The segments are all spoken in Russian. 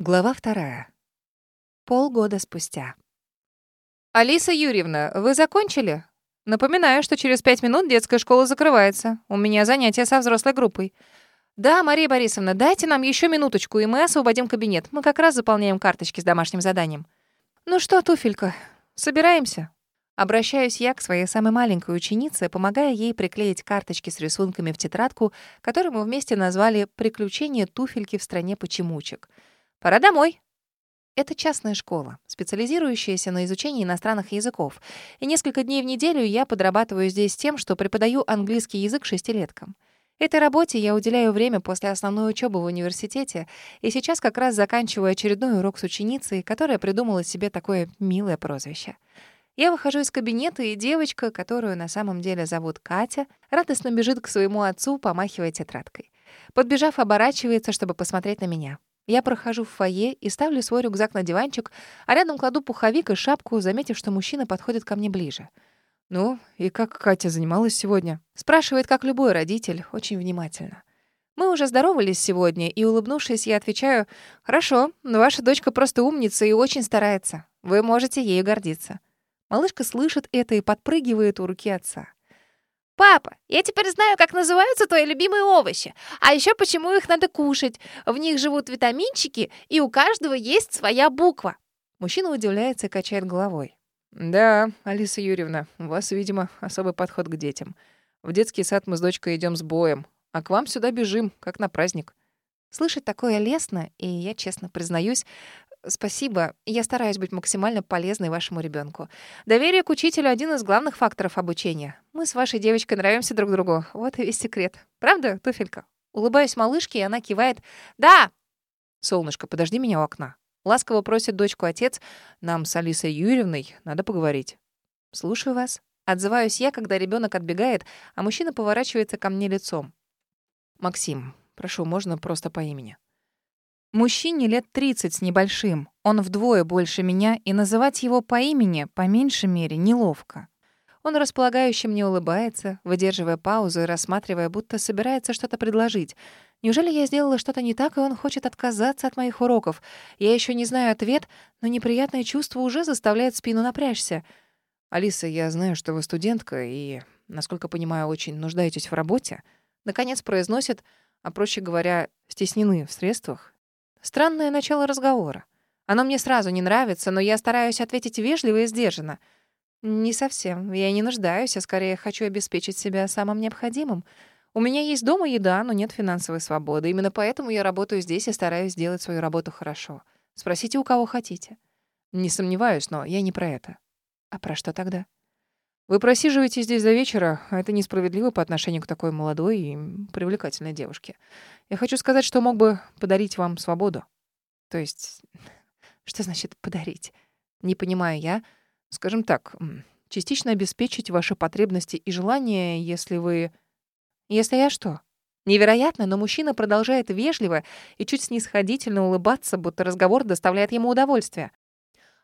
Глава вторая. Полгода спустя. «Алиса Юрьевна, вы закончили? Напоминаю, что через пять минут детская школа закрывается. У меня занятия со взрослой группой». «Да, Мария Борисовна, дайте нам еще минуточку, и мы освободим кабинет. Мы как раз заполняем карточки с домашним заданием». «Ну что, туфелька, собираемся?» Обращаюсь я к своей самой маленькой ученице, помогая ей приклеить карточки с рисунками в тетрадку, которую мы вместе назвали «Приключения туфельки в стране почемучек». Пора домой. Это частная школа, специализирующаяся на изучении иностранных языков. И несколько дней в неделю я подрабатываю здесь тем, что преподаю английский язык шестилеткам. Этой работе я уделяю время после основной учебы в университете, и сейчас как раз заканчиваю очередной урок с ученицей, которая придумала себе такое милое прозвище. Я выхожу из кабинета, и девочка, которую на самом деле зовут Катя, радостно бежит к своему отцу, помахивая тетрадкой. Подбежав, оборачивается, чтобы посмотреть на меня. Я прохожу в фойе и ставлю свой рюкзак на диванчик, а рядом кладу пуховик и шапку, заметив, что мужчина подходит ко мне ближе. «Ну, и как Катя занималась сегодня?» Спрашивает, как любой родитель, очень внимательно. Мы уже здоровались сегодня, и, улыбнувшись, я отвечаю, «Хорошо, но ваша дочка просто умница и очень старается. Вы можете ею гордиться». Малышка слышит это и подпрыгивает у руки отца. «Папа, я теперь знаю, как называются твои любимые овощи, а еще почему их надо кушать. В них живут витаминчики, и у каждого есть своя буква». Мужчина удивляется и качает головой. «Да, Алиса Юрьевна, у вас, видимо, особый подход к детям. В детский сад мы с дочкой идем с боем, а к вам сюда бежим, как на праздник». Слышать такое лестно, и я честно признаюсь, Спасибо. Я стараюсь быть максимально полезной вашему ребенку. Доверие к учителю — один из главных факторов обучения. Мы с вашей девочкой нравимся друг другу. Вот и весь секрет. Правда, туфелька? Улыбаюсь малышке, и она кивает. «Да!» «Солнышко, подожди меня у окна». Ласково просит дочку отец. «Нам с Алисой Юрьевной надо поговорить». «Слушаю вас». Отзываюсь я, когда ребенок отбегает, а мужчина поворачивается ко мне лицом. «Максим, прошу, можно просто по имени?» Мужчине лет 30 с небольшим. Он вдвое больше меня, и называть его по имени, по меньшей мере, неловко. Он располагающе мне улыбается, выдерживая паузу и рассматривая, будто собирается что-то предложить. Неужели я сделала что-то не так, и он хочет отказаться от моих уроков? Я еще не знаю ответ, но неприятное чувство уже заставляет спину напрячься. «Алиса, я знаю, что вы студентка и, насколько понимаю, очень нуждаетесь в работе». Наконец произносит, а, проще говоря, стеснены в средствах Странное начало разговора. Оно мне сразу не нравится, но я стараюсь ответить вежливо и сдержанно. Не совсем. Я не нуждаюсь, а скорее хочу обеспечить себя самым необходимым. У меня есть дома еда, но нет финансовой свободы. Именно поэтому я работаю здесь и стараюсь сделать свою работу хорошо. Спросите, у кого хотите. Не сомневаюсь, но я не про это. А про что тогда? Вы просиживаете здесь до вечера, а это несправедливо по отношению к такой молодой и привлекательной девушке. Я хочу сказать, что мог бы подарить вам свободу. То есть, что значит «подарить»? Не понимаю я. Скажем так, частично обеспечить ваши потребности и желания, если вы... Если я что? Невероятно, но мужчина продолжает вежливо и чуть снисходительно улыбаться, будто разговор доставляет ему удовольствие.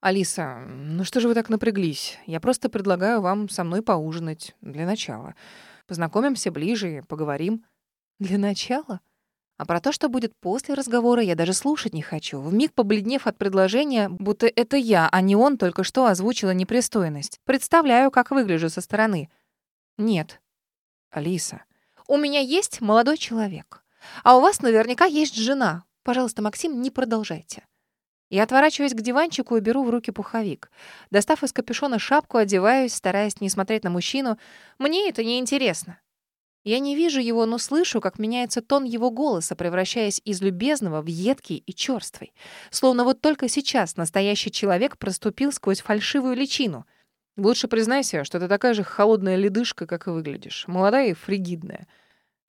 «Алиса, ну что же вы так напряглись? Я просто предлагаю вам со мной поужинать. Для начала. Познакомимся ближе поговорим». «Для начала?» А про то, что будет после разговора, я даже слушать не хочу. Вмиг побледнев от предложения, будто это я, а не он только что озвучила непристойность. Представляю, как выгляжу со стороны. Нет. Алиса. У меня есть молодой человек. А у вас наверняка есть жена. Пожалуйста, Максим, не продолжайте. Я отворачиваюсь к диванчику и беру в руки пуховик. Достав из капюшона шапку, одеваюсь, стараясь не смотреть на мужчину. Мне это не интересно. Я не вижу его, но слышу, как меняется тон его голоса, превращаясь из любезного в едкий и чёрствый. Словно вот только сейчас настоящий человек проступил сквозь фальшивую личину. Лучше признайся, что ты такая же холодная ледышка, как и выглядишь. Молодая и фригидная.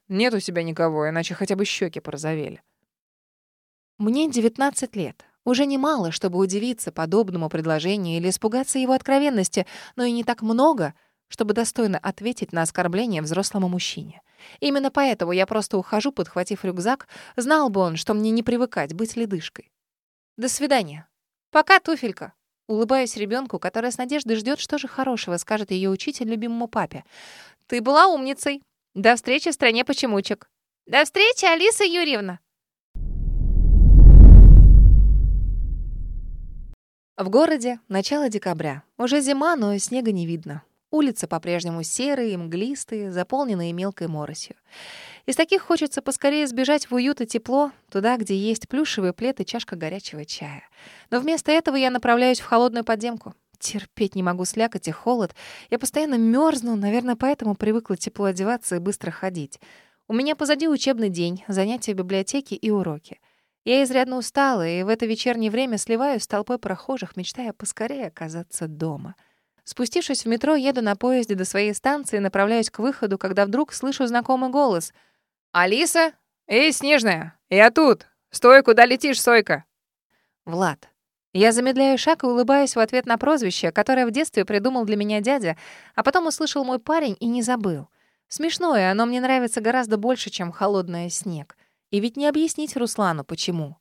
Нет у тебя никого, иначе хотя бы щеки порозовели. Мне 19 лет. Уже немало, чтобы удивиться подобному предложению или испугаться его откровенности, но и не так много, чтобы достойно ответить на оскорбление взрослому мужчине. Именно поэтому я просто ухожу, подхватив рюкзак. Знал бы он, что мне не привыкать быть ледышкой. До свидания. Пока, туфелька. Улыбаюсь ребенку, который с надеждой ждет, что же хорошего скажет ее учитель любимому папе. Ты была умницей. До встречи в стране почемучек. До встречи, Алиса Юрьевна. В городе начало декабря. Уже зима, но снега не видно. Улицы по-прежнему серые, мглистые, заполненные мелкой моросью. Из таких хочется поскорее сбежать в уют и тепло, туда, где есть плюшевый плед и чашка горячего чая. Но вместо этого я направляюсь в холодную подземку. Терпеть не могу слякоть и холод. Я постоянно мерзну, наверное, поэтому привыкла тепло одеваться и быстро ходить. У меня позади учебный день, занятия в библиотеке и уроки. Я изрядно устала, и в это вечернее время сливаюсь с толпой прохожих, мечтая поскорее оказаться дома. Спустившись в метро, еду на поезде до своей станции и направляюсь к выходу, когда вдруг слышу знакомый голос. «Алиса? Эй, Снежная! Я тут! Стой, куда летишь, Сойка?» Влад. Я замедляю шаг и улыбаюсь в ответ на прозвище, которое в детстве придумал для меня дядя, а потом услышал мой парень и не забыл. Смешное, оно мне нравится гораздо больше, чем холодное снег. И ведь не объяснить Руслану, почему.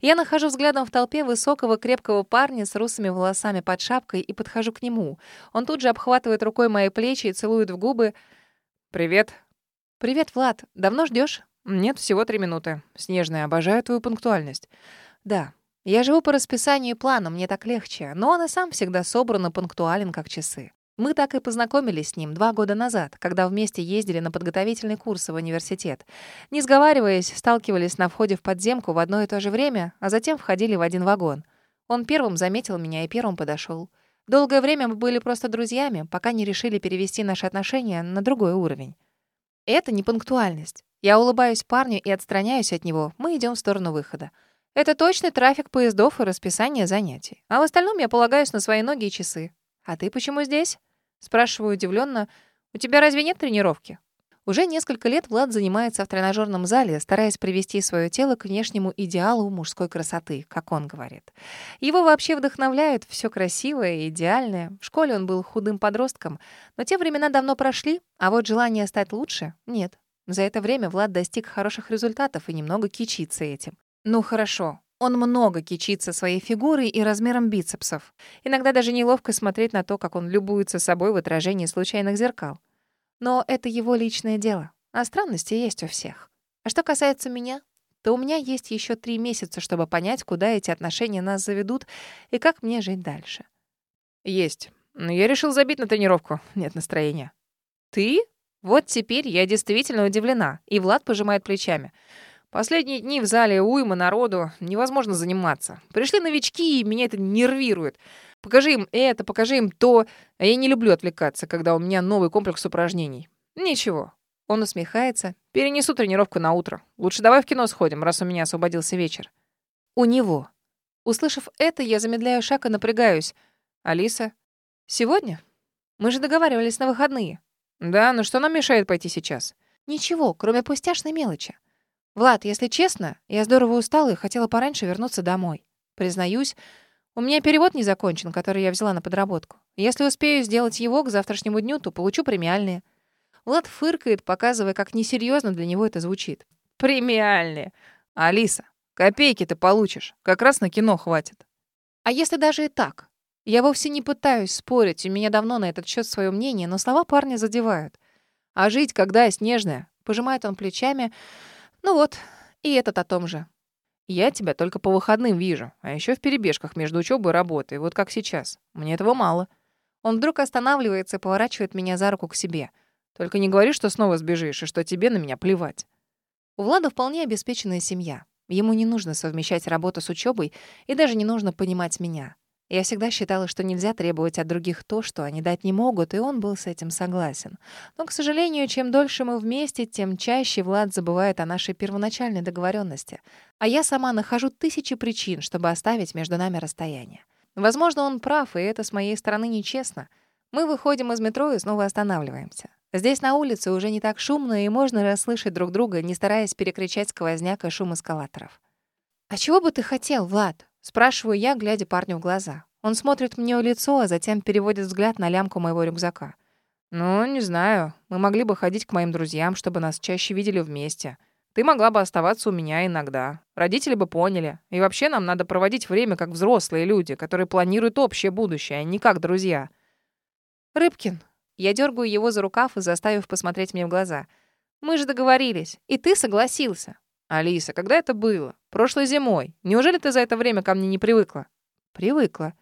Я нахожу взглядом в толпе высокого крепкого парня с русыми волосами под шапкой и подхожу к нему. Он тут же обхватывает рукой мои плечи и целует в губы. «Привет». «Привет, Влад. Давно ждешь? «Нет, всего три минуты. Снежная, обожаю твою пунктуальность». «Да. Я живу по расписанию и плану, мне так легче, но он и сам всегда собран и пунктуален, как часы. Мы так и познакомились с ним два года назад, когда вместе ездили на подготовительный курс в университет. Не сговариваясь, сталкивались на входе в подземку в одно и то же время, а затем входили в один вагон. Он первым заметил меня и первым подошел. Долгое время мы были просто друзьями, пока не решили перевести наши отношения на другой уровень. Это не пунктуальность. Я улыбаюсь парню и отстраняюсь от него. Мы идем в сторону выхода. Это точный трафик поездов и расписание занятий. А в остальном я полагаюсь на свои ноги и часы. А ты почему здесь? Спрашиваю удивленно. «У тебя разве нет тренировки?» Уже несколько лет Влад занимается в тренажерном зале, стараясь привести свое тело к внешнему идеалу мужской красоты, как он говорит. Его вообще вдохновляет все красивое и идеальное. В школе он был худым подростком, но те времена давно прошли, а вот желание стать лучше — нет. За это время Влад достиг хороших результатов и немного кичится этим. Ну хорошо, он много кичится своей фигурой и размером бицепсов. Иногда даже неловко смотреть на то, как он любуется собой в отражении случайных зеркал. Но это его личное дело, а странности есть у всех. А что касается меня, то у меня есть еще три месяца, чтобы понять, куда эти отношения нас заведут и как мне жить дальше. Есть. Но я решил забить на тренировку. Нет настроения. Ты? Вот теперь я действительно удивлена. И Влад пожимает плечами. Последние дни в зале уйма народу, невозможно заниматься. Пришли новички, и меня это нервирует. Покажи им это, покажи им то. А я не люблю отвлекаться, когда у меня новый комплекс упражнений. Ничего. Он усмехается. Перенесу тренировку на утро. Лучше давай в кино сходим, раз у меня освободился вечер. У него. Услышав это, я замедляю шаг и напрягаюсь. Алиса, сегодня? Мы же договаривались на выходные. Да, но что нам мешает пойти сейчас? Ничего, кроме пустяшной мелочи. «Влад, если честно, я здорово устала и хотела пораньше вернуться домой. Признаюсь, у меня перевод не закончен, который я взяла на подработку. Если успею сделать его к завтрашнему дню, то получу премиальные». Влад фыркает, показывая, как несерьезно для него это звучит. «Премиальные? Алиса, копейки ты получишь. Как раз на кино хватит». «А если даже и так? Я вовсе не пытаюсь спорить, у меня давно на этот счет свое мнение, но слова парня задевают. А жить, когда снежная?» Пожимает он плечами, ну вот, и этот о том же. Я тебя только по выходным вижу, а еще в перебежках между учебой и работой, вот как сейчас. Мне этого мало. Он вдруг останавливается и поворачивает меня за руку к себе. Только не говори, что снова сбежишь, и что тебе на меня плевать. У Влада вполне обеспеченная семья. Ему не нужно совмещать работу с учебой и даже не нужно понимать меня. Я всегда считала, что нельзя требовать от других то, что они дать не могут, и он был с этим согласен. Но, к сожалению, чем дольше мы вместе, тем чаще Влад забывает о нашей первоначальной договоренности. А я сама нахожу тысячи причин, чтобы оставить между нами расстояние. Возможно, он прав, и это с моей стороны нечестно. Мы выходим из метро и снова останавливаемся. Здесь на улице уже не так шумно, и можно расслышать друг друга, не стараясь перекричать сквозняк и шум эскалаторов. «А чего бы ты хотел, Влад?» Спрашиваю я, глядя парню в глаза. Он смотрит мне в лицо, а затем переводит взгляд на лямку моего рюкзака. «Ну, не знаю. Мы могли бы ходить к моим друзьям, чтобы нас чаще видели вместе. Ты могла бы оставаться у меня иногда. Родители бы поняли. И вообще нам надо проводить время как взрослые люди, которые планируют общее будущее, а не как друзья». «Рыбкин». Я дергаю его за рукав и заставив посмотреть мне в глаза. «Мы же договорились, и ты согласился. «Алиса, когда это было? Прошлой зимой. Неужели ты за это время ко мне не привыкла?» «Привыкла».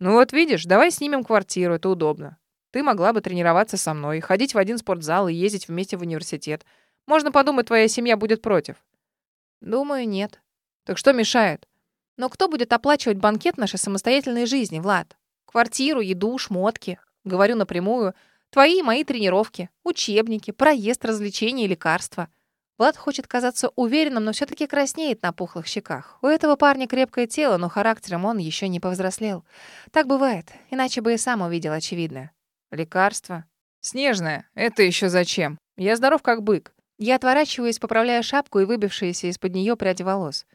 Ну вот видишь, давай снимем квартиру, это удобно. Ты могла бы тренироваться со мной, ходить в один спортзал и ездить вместе в университет. Можно подумать, твоя семья будет против. Думаю, нет. Так что мешает? Но кто будет оплачивать банкет нашей самостоятельной жизни, Влад? Квартиру, еду, шмотки. Говорю напрямую. Твои и мои тренировки, учебники, проезд, развлечения и лекарства. Влад хочет казаться уверенным, но все таки краснеет на пухлых щеках. У этого парня крепкое тело, но характером он еще не повзрослел. Так бывает, иначе бы и сам увидел очевидное. Лекарство? Снежное. Это еще зачем? Я здоров как бык. Я отворачиваюсь, поправляя шапку и выбившиеся из-под нее пряди волос.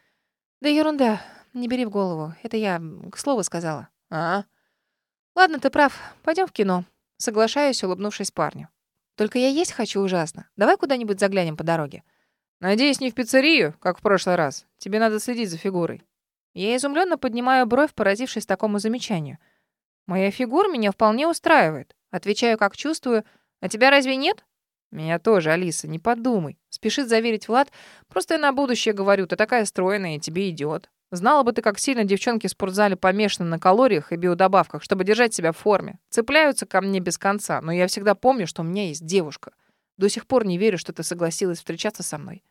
Да ерунда. Не бери в голову. Это я к слову сказала. А? Ладно, ты прав. Пойдем в кино. Соглашаюсь, улыбнувшись парню. Только я есть хочу ужасно. Давай куда-нибудь заглянем по дороге. Надеюсь, не в пиццерию, как в прошлый раз. Тебе надо следить за фигурой. Я изумленно поднимаю бровь, поразившись такому замечанию. Моя фигура меня вполне устраивает. Отвечаю, как чувствую. А тебя разве нет? Меня тоже, Алиса, не подумай. Спешит заверить Влад. Просто я на будущее говорю, ты такая стройная, и тебе идет. Знала бы ты, как сильно девчонки в спортзале помешаны на калориях и биодобавках, чтобы держать себя в форме. Цепляются ко мне без конца, но я всегда помню, что у меня есть девушка. До сих пор не верю, что ты согласилась встречаться со мной.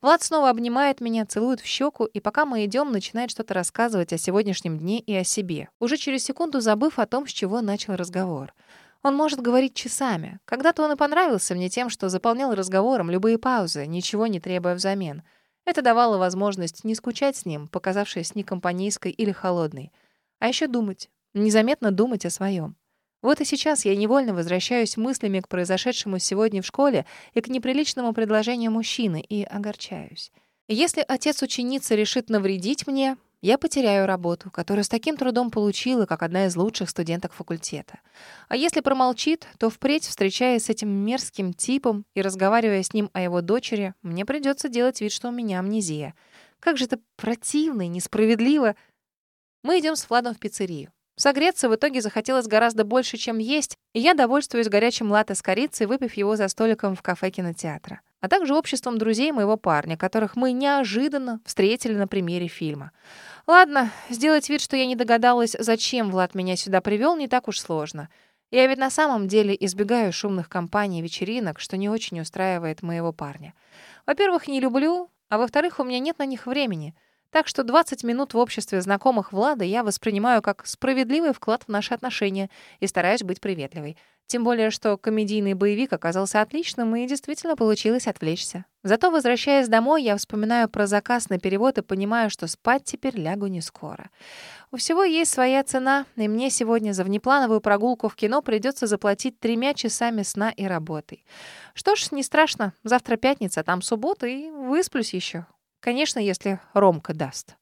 Влад снова обнимает меня, целует в щеку, и пока мы идем, начинает что-то рассказывать о сегодняшнем дне и о себе, уже через секунду забыв о том, с чего начал разговор. Он может говорить часами. Когда-то он и понравился мне тем, что заполнял разговором любые паузы, ничего не требуя взамен — это давало возможность не скучать с ним, показавшись некомпанейской или холодной, а еще думать, незаметно думать о своем. Вот и сейчас я невольно возвращаюсь мыслями к произошедшему сегодня в школе и к неприличному предложению мужчины и огорчаюсь. Если отец ученицы решит навредить мне, я потеряю работу, которую с таким трудом получила, как одна из лучших студенток факультета. А если промолчит, то впредь, встречаясь с этим мерзким типом и разговаривая с ним о его дочери, мне придется делать вид, что у меня амнезия. Как же это противно и несправедливо. Мы идем с Владом в пиццерию. Согреться в итоге захотелось гораздо больше, чем есть, и я довольствуюсь горячим латте с корицей, выпив его за столиком в кафе кинотеатра, а также обществом друзей моего парня, которых мы неожиданно встретили на премьере фильма. Ладно, сделать вид, что я не догадалась, зачем Влад меня сюда привел, не так уж сложно. Я ведь на самом деле избегаю шумных компаний и вечеринок, что не очень устраивает моего парня. Во-первых, не люблю, а во-вторых, у меня нет на них времени — так что 20 минут в обществе знакомых Влада я воспринимаю как справедливый вклад в наши отношения и стараюсь быть приветливой. Тем более, что комедийный боевик оказался отличным и действительно получилось отвлечься. Зато, возвращаясь домой, я вспоминаю про заказ на перевод и понимаю, что спать теперь лягу не скоро. У всего есть своя цена, и мне сегодня за внеплановую прогулку в кино придется заплатить тремя часами сна и работой. Что ж, не страшно. Завтра пятница, там суббота, и высплюсь еще. Конечно, если Ромка даст.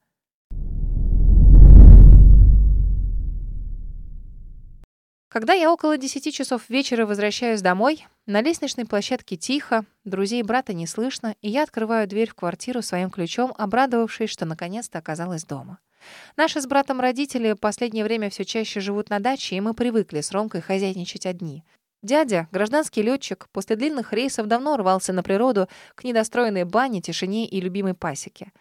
Когда я около 10 часов вечера возвращаюсь домой, на лестничной площадке тихо, друзей брата не слышно, и я открываю дверь в квартиру своим ключом, обрадовавшись, что наконец-то оказалась дома. Наши с братом родители последнее время все чаще живут на даче, и мы привыкли с Ромкой хозяйничать одни. Дядя, гражданский летчик, после длинных рейсов давно рвался на природу к недостроенной бане, тишине и любимой пасеке.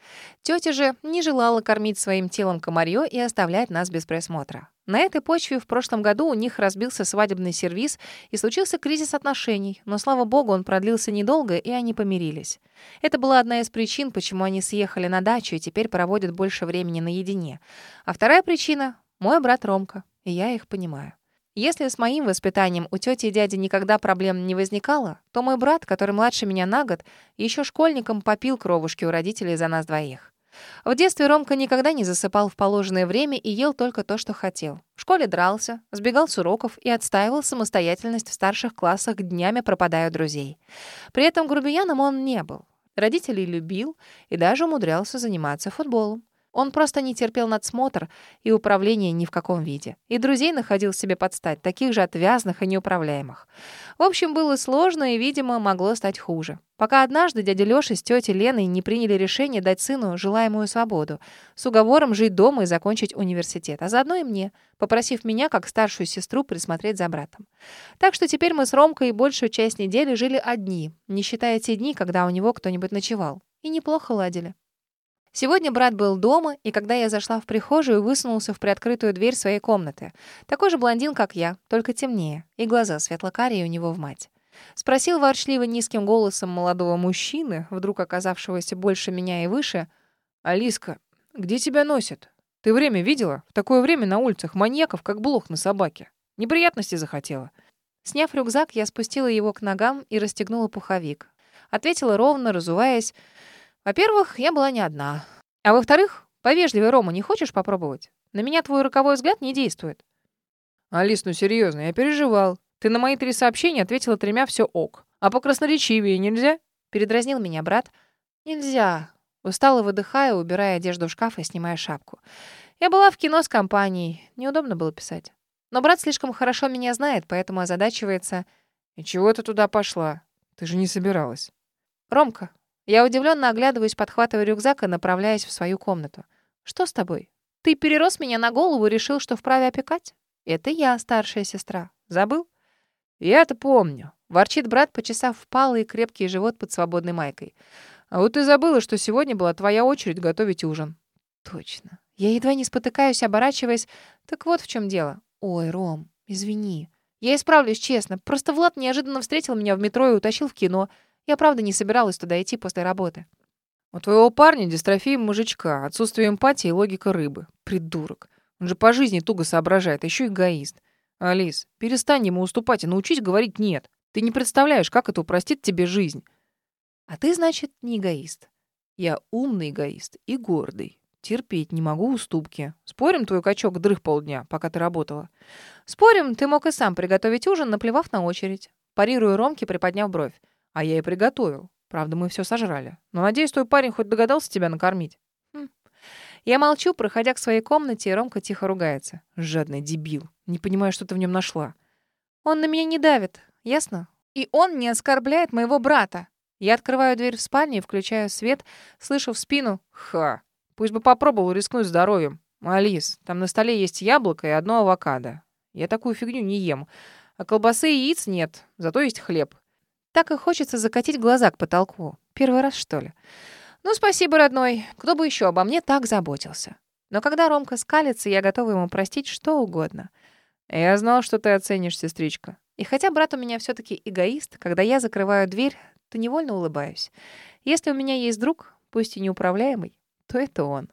Тетя же не желала кормить своим телом комарье и оставлять нас без присмотра. На этой почве в прошлом году у них разбился свадебный сервиз и случился кризис отношений, но, слава богу, он продлился недолго, и они помирились. Это была одна из причин, почему они съехали на дачу и теперь проводят больше времени наедине. А вторая причина — мой брат Ромка, и я их понимаю. Если с моим воспитанием у тети и дяди никогда проблем не возникало, то мой брат, который младше меня на год, еще школьником попил кровушки у родителей за нас двоих. В детстве Ромка никогда не засыпал в положенное время и ел только то, что хотел. В школе дрался, сбегал с уроков и отстаивал самостоятельность в старших классах, днями пропадая друзей. При этом грубияном он не был. Родителей любил и даже умудрялся заниматься футболом. Он просто не терпел надсмотр и управление ни в каком виде. И друзей находил себе подстать, таких же отвязных и неуправляемых. В общем, было сложно и, видимо, могло стать хуже. Пока однажды дядя Лёша с тетей Леной не приняли решение дать сыну желаемую свободу, с уговором жить дома и закончить университет, а заодно и мне, попросив меня, как старшую сестру, присмотреть за братом. Так что теперь мы с Ромкой большую часть недели жили одни, не считая те дни, когда у него кто-нибудь ночевал. И неплохо ладили. Сегодня брат был дома, и когда я зашла в прихожую, высунулся в приоткрытую дверь своей комнаты. Такой же блондин, как я, только темнее, и глаза светло-карие у него в мать. Спросил ворчливо низким голосом молодого мужчины, вдруг оказавшегося больше меня и выше, «Алиска, где тебя носят? Ты время видела? В такое время на улицах маньяков, как блох на собаке. Неприятности захотела». Сняв рюкзак, я спустила его к ногам и расстегнула пуховик. Ответила ровно, разуваясь. Во-первых, я была не одна. А во-вторых, повежливее Рома не хочешь попробовать? На меня твой роковой взгляд не действует. Алис, ну серьезно, я переживал. Ты на мои три сообщения ответила тремя все ок. А по красноречивее нельзя? Передразнил меня брат. Нельзя. Устало выдыхая, убирая одежду в шкаф и снимая шапку. Я была в кино с компанией. Неудобно было писать. Но брат слишком хорошо меня знает, поэтому озадачивается. «И чего ты туда пошла? Ты же не собиралась». «Ромка». Я удивленно оглядываюсь, подхватывая рюкзак и направляясь в свою комнату. «Что с тобой? Ты перерос меня на голову и решил, что вправе опекать? Это я, старшая сестра. Забыл?» «Я-то помню», — ворчит брат, почесав впалый и крепкий живот под свободной майкой. «А вот ты забыла, что сегодня была твоя очередь готовить ужин». «Точно. Я едва не спотыкаюсь, оборачиваясь. Так вот в чем дело. Ой, Ром, извини. Я исправлюсь честно. Просто Влад неожиданно встретил меня в метро и утащил в кино. Я правда не собиралась туда идти после работы». «У твоего парня дистрофия мужичка, отсутствие эмпатии и логика рыбы. Придурок. Он же по жизни туго соображает, а еще эгоист. Алис, перестань ему уступать и научись говорить «нет». Ты не представляешь, как это упростит тебе жизнь. А ты, значит, не эгоист. Я умный эгоист и гордый. Терпеть не могу уступки. Спорим, твой качок дрых полдня, пока ты работала? Спорим, ты мог и сам приготовить ужин, наплевав на очередь. Парирую Ромке, приподняв бровь. А я и приготовил. Правда, мы все сожрали. Но, надеюсь, твой парень хоть догадался тебя накормить. Хм. Я молчу, проходя к своей комнате, и Ромка тихо ругается. Жадный дебил. Не понимаю, что ты в нем нашла. Он на меня не давит, ясно? И он не оскорбляет моего брата. Я открываю дверь в спальне и включаю свет, слышу в спину «Ха! Пусть бы попробовал рискнуть здоровьем. Алис, там на столе есть яблоко и одно авокадо. Я такую фигню не ем. А колбасы и яиц нет, зато есть хлеб. Так и хочется закатить глаза к потолку. Первый раз, что ли? Ну, спасибо, родной. Кто бы еще обо мне так заботился? Но когда Ромка скалится, я готова ему простить что угодно. Я знал, что ты оценишь, сестричка. И хотя брат у меня все таки эгоист, когда я закрываю дверь, то невольно улыбаюсь. Если у меня есть друг, пусть и неуправляемый, то это он.